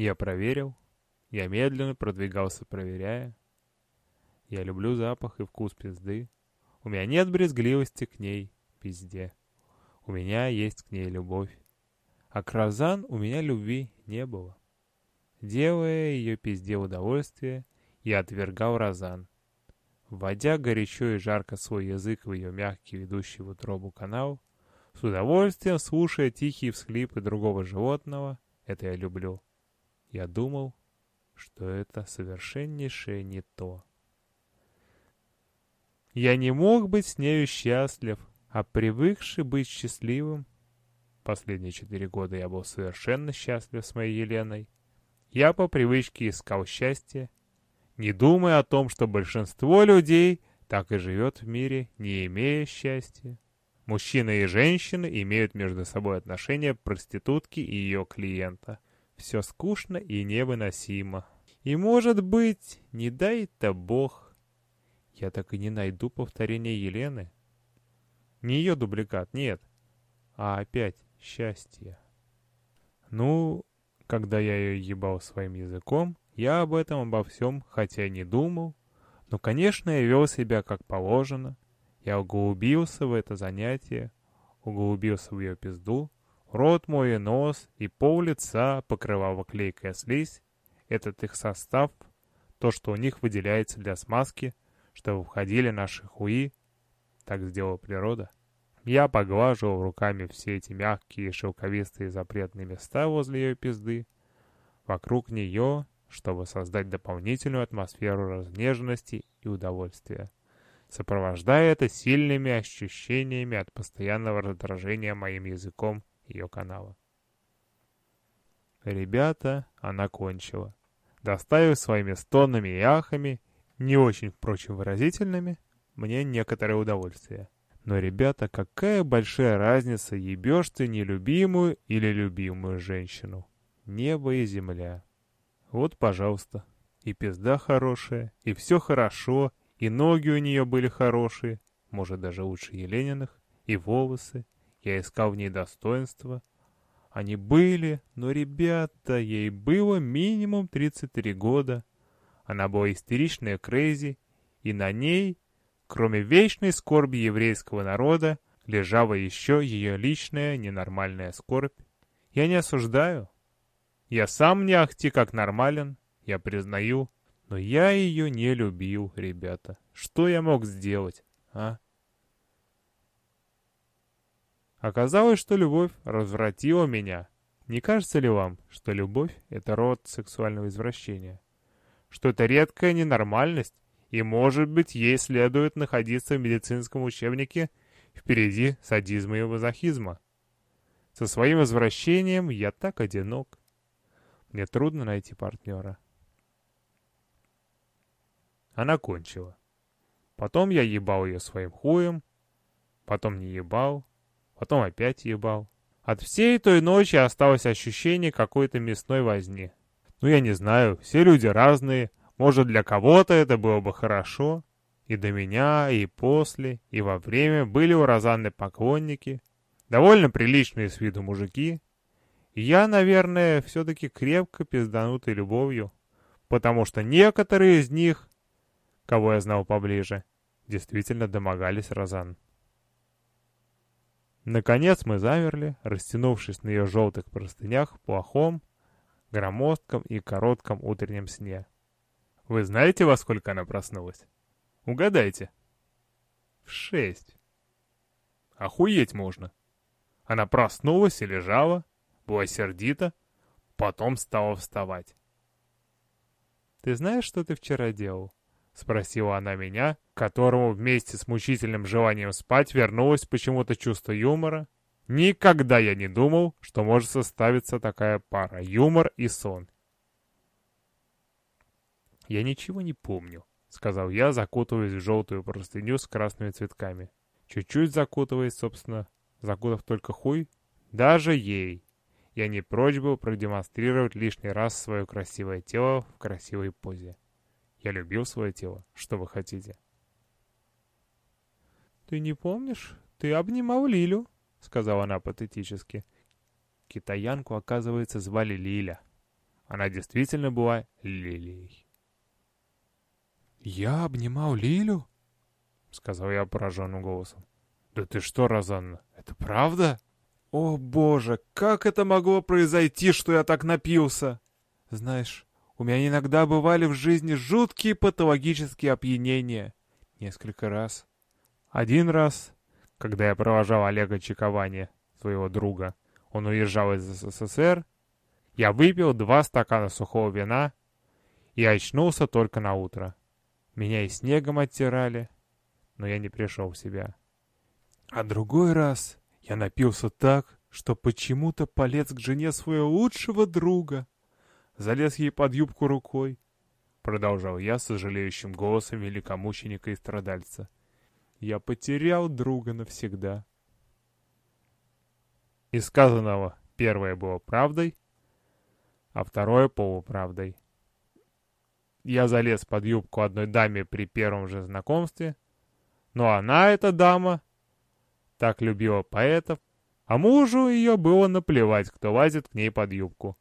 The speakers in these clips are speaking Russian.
Я проверил. Я медленно продвигался, проверяя. Я люблю запах и вкус пизды. У меня нет брезгливости к ней, пизде. У меня есть к ней любовь. А к Розан у меня любви не было. Делая ее пизде удовольствие, я отвергал Розан. Вводя горячо и жарко свой язык в ее мягкий ведущий в утробу канал, с удовольствием слушая тихие всхлипы другого животного, это я люблю. Я думал, что это совершеннейшее не то. Я не мог быть с нею счастлив, а привыкший быть счастливым, последние четыре года я был совершенно счастлив с моей Еленой, я по привычке искал счастье, не думая о том, что большинство людей так и живет в мире, не имея счастья. Мужчины и женщины имеют между собой отношения проститутки и ее клиента. Все скучно и невыносимо. И может быть, не дай-то Бог, я так и не найду повторения Елены. Не ее дубликат, нет, а опять счастье. Ну, когда я ее ебал своим языком, я об этом обо всем, хотя и не думал, но, конечно, я вел себя как положено. Я углубился в это занятие, углубился в ее пизду, рот мой и нос, и пол лица покрывала клейкая слизь. Этот их состав, то, что у них выделяется для смазки, чтобы входили наши хуи, так сделала природа. Я поглаживал руками все эти мягкие шелковистые запретные места возле ее пизды, вокруг нее, чтобы создать дополнительную атмосферу разнеженности и удовольствия, сопровождая это сильными ощущениями от постоянного раздражения моим языком ее канала. Ребята, она кончила. Доставив своими стонами и ахами, не очень, впрочем, выразительными, мне некоторое удовольствие. Но, ребята, какая большая разница, ебешь ты нелюбимую или любимую женщину. Небо и земля. Вот, пожалуйста. И пизда хорошая, и все хорошо, и ноги у нее были хорошие, может, даже лучше Елениных, и волосы. Я искал в ней достоинства. Они были, но, ребята, ей было минимум 33 года. Она была истеричная крейзи, и на ней Кроме вечной скорби еврейского народа, лежала еще ее личная ненормальная скорбь. Я не осуждаю. Я сам не ахти как нормален, я признаю. Но я ее не любил, ребята. Что я мог сделать, а? Оказалось, что любовь развратила меня. Не кажется ли вам, что любовь — это род сексуального извращения? Что это редкая ненормальность, и, может быть, ей следует находиться в медицинском учебнике впереди садизма и мазохизма. Со своим возвращением я так одинок. Мне трудно найти партнера. Она кончила. Потом я ебал ее своим хуем, потом не ебал, потом опять ебал. От всей той ночи осталось ощущение какой-то мясной возни. Ну, я не знаю, все люди разные, может, для кого-то это было бы хорошо. И до меня, и после, и во время были у Розанны поклонники, довольно приличные с виду мужики. И я, наверное, все-таки крепко пизданутый любовью, потому что некоторые из них, кого я знал поближе, действительно домогались Розан. Наконец мы замерли, растянувшись на ее желтых простынях плохом, громоздком и коротком утреннем сне. Вы знаете, во сколько она проснулась? Угадайте. В шесть. Охуеть можно. Она проснулась и лежала, была сердита, потом стала вставать. «Ты знаешь, что ты вчера делал?» — спросила она меня, которому вместе с мучительным желанием спать вернулось почему-то чувство юмора. Никогда я не думал, что может составиться такая пара — юмор и сон. «Я ничего не помню», — сказал я, закутываясь в желтую простыню с красными цветками. Чуть-чуть закутываясь, собственно, закутав только хуй. Даже ей. Я не прочь был продемонстрировать лишний раз свое красивое тело в красивой позе. Я любил свое тело. Что вы хотите? «Ты не помнишь? Ты обнимал Лилю», — сказала она патетически. Китаянку, оказывается, звали Лиля. Она действительно была лилией. «Я обнимал Лилю?» — сказал я пораженным голосом. «Да ты что, Розанна, это правда?» «О боже, как это могло произойти, что я так напился?» «Знаешь, у меня иногда бывали в жизни жуткие патологические опьянения. Несколько раз. Один раз, когда я провожал Олега Чекования, своего друга, он уезжал из СССР, я выпил два стакана сухого вина и очнулся только на утро. Меня и снегом оттирали, но я не пришел в себя. А другой раз я напился так, что почему-то полез к жене своего лучшего друга. Залез ей под юбку рукой. Продолжал я с сожалеющим голосом великомученика и страдальца. Я потерял друга навсегда. Из сказанного первое было правдой, а второе полуправдой. Я залез под юбку одной даме при первом же знакомстве, но она, эта дама, так любила поэтов, а мужу ее было наплевать, кто лазит к ней под юбку.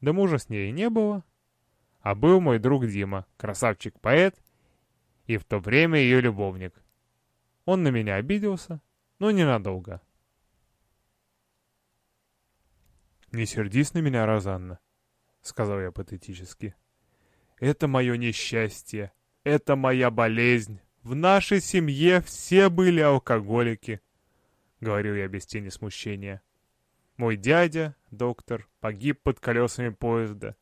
Да мужа с ней не было, а был мой друг Дима, красавчик-поэт, и в то время ее любовник. Он на меня обиделся, но ненадолго. «Не сердись на меня, Розанна», — сказал я патетически. «Это мое несчастье, это моя болезнь, в нашей семье все были алкоголики, — говорил я без тени смущения. Мой дядя, доктор, погиб под колесами поезда.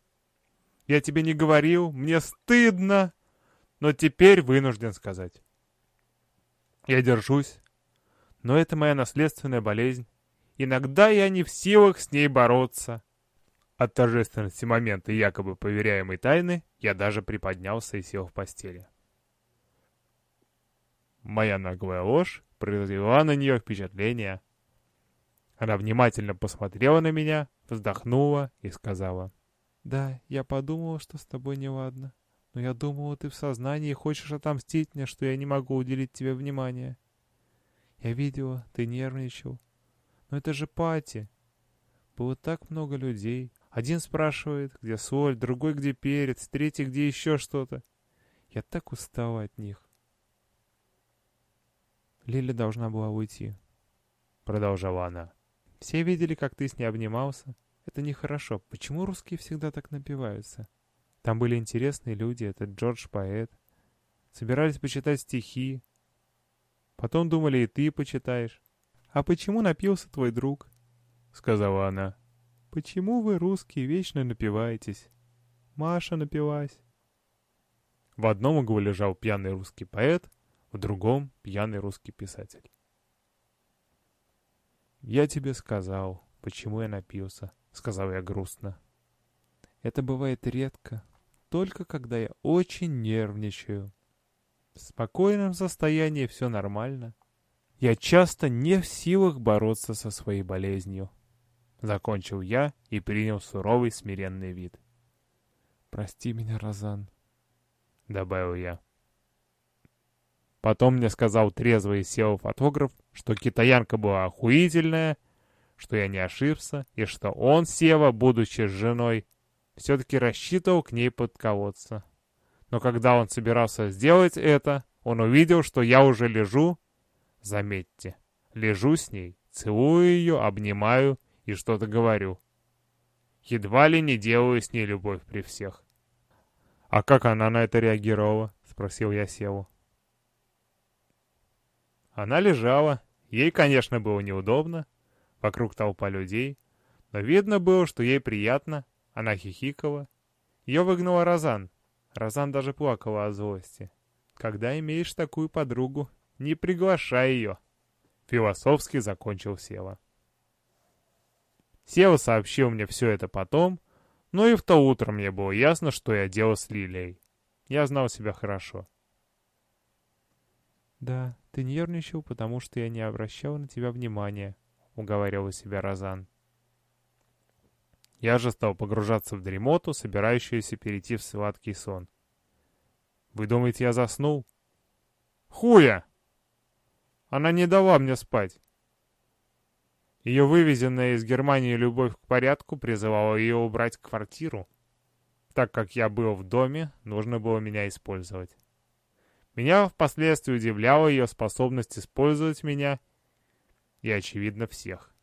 Я тебе не говорил, мне стыдно, но теперь вынужден сказать. Я держусь, но это моя наследственная болезнь. Иногда я не в силах с ней бороться. От торжественности момента якобы поверяемой тайны я даже приподнялся и сел в постели. Моя наглая ложь произвела на нее впечатление. Она внимательно посмотрела на меня, вздохнула и сказала. «Да, я подумала, что с тобой неладно. Но я думала, ты в сознании хочешь отомстить мне, что я не могу уделить тебе внимания. Я видела, ты нервничал. Но это же пати. Было так много людей. Один спрашивает, где соль, другой, где перец, третий, где еще что-то. Я так устала от них. Лиля должна была уйти. Продолжала она. Все видели, как ты с ней обнимался. Это нехорошо. Почему русские всегда так напиваются? Там были интересные люди, этот Джордж поэт. Собирались почитать стихи. Потом думали, и ты почитаешь. А почему напился твой друг? Сказала она. Почему вы, русские, вечно напиваетесь? Маша напилась. В одном углу лежал пьяный русский поэт, в другом — пьяный русский писатель. «Я тебе сказал, почему я напился», — сказал я грустно. «Это бывает редко, только когда я очень нервничаю. В спокойном состоянии все нормально. Я часто не в силах бороться со своей болезнью». Закончил я и принял суровый смиренный вид. «Прости меня, Розан», — добавил я. Потом мне сказал трезвый SEO-фотограф, что китаянка была охуительная, что я не ошибся, и что он, Сева, будучи женой, все-таки рассчитывал к ней подколоться. Но когда он собирался сделать это, он увидел, что я уже лежу, заметьте, лежу с ней, целую ее, обнимаю и что-то говорю. Едва ли не делаю с ней любовь при всех. «А как она на это реагировала?» — спросил я Севу. Она лежала. Ей, конечно, было неудобно. Вокруг толпа людей. Но видно было, что ей приятно. Она хихикала. Ее выгнала Розан. Розан даже плакала от злости. Когда имеешь такую подругу, не приглашай ее. Философски закончил Сева. Сева сообщил мне все это потом, но и в то утро мне было ясно, что я делал с Лилией. Я знал себя хорошо. «Да, ты нервничал, потому что я не обращал на тебя внимания», — уговаривал себя Розан. Я же стал погружаться в дремоту, собирающуюся перейти в сладкий сон. «Вы думаете, я заснул?» «Хуя!» Она не дала мне спать. Ее вывезенная из Германии любовь к порядку призывала ее убрать квартиру. Так как я был в доме, нужно было меня использовать. Меня впоследствии удивляла ее способность использовать меня и, очевидно, всех.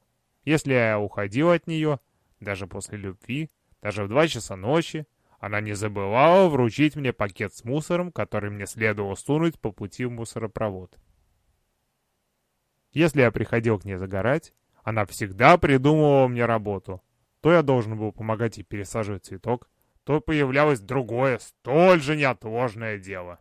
Если я уходил от нее, даже после любви, даже в два часа ночи, она не забывала вручить мне пакет с мусором, который мне следовало сунуть по пути в мусоропровод. Если я приходил к ней загорать, она всегда придумывала мне работу. То я должен был помогать ей пересаживать цветок, то появлялось другое, столь же неотложное дело.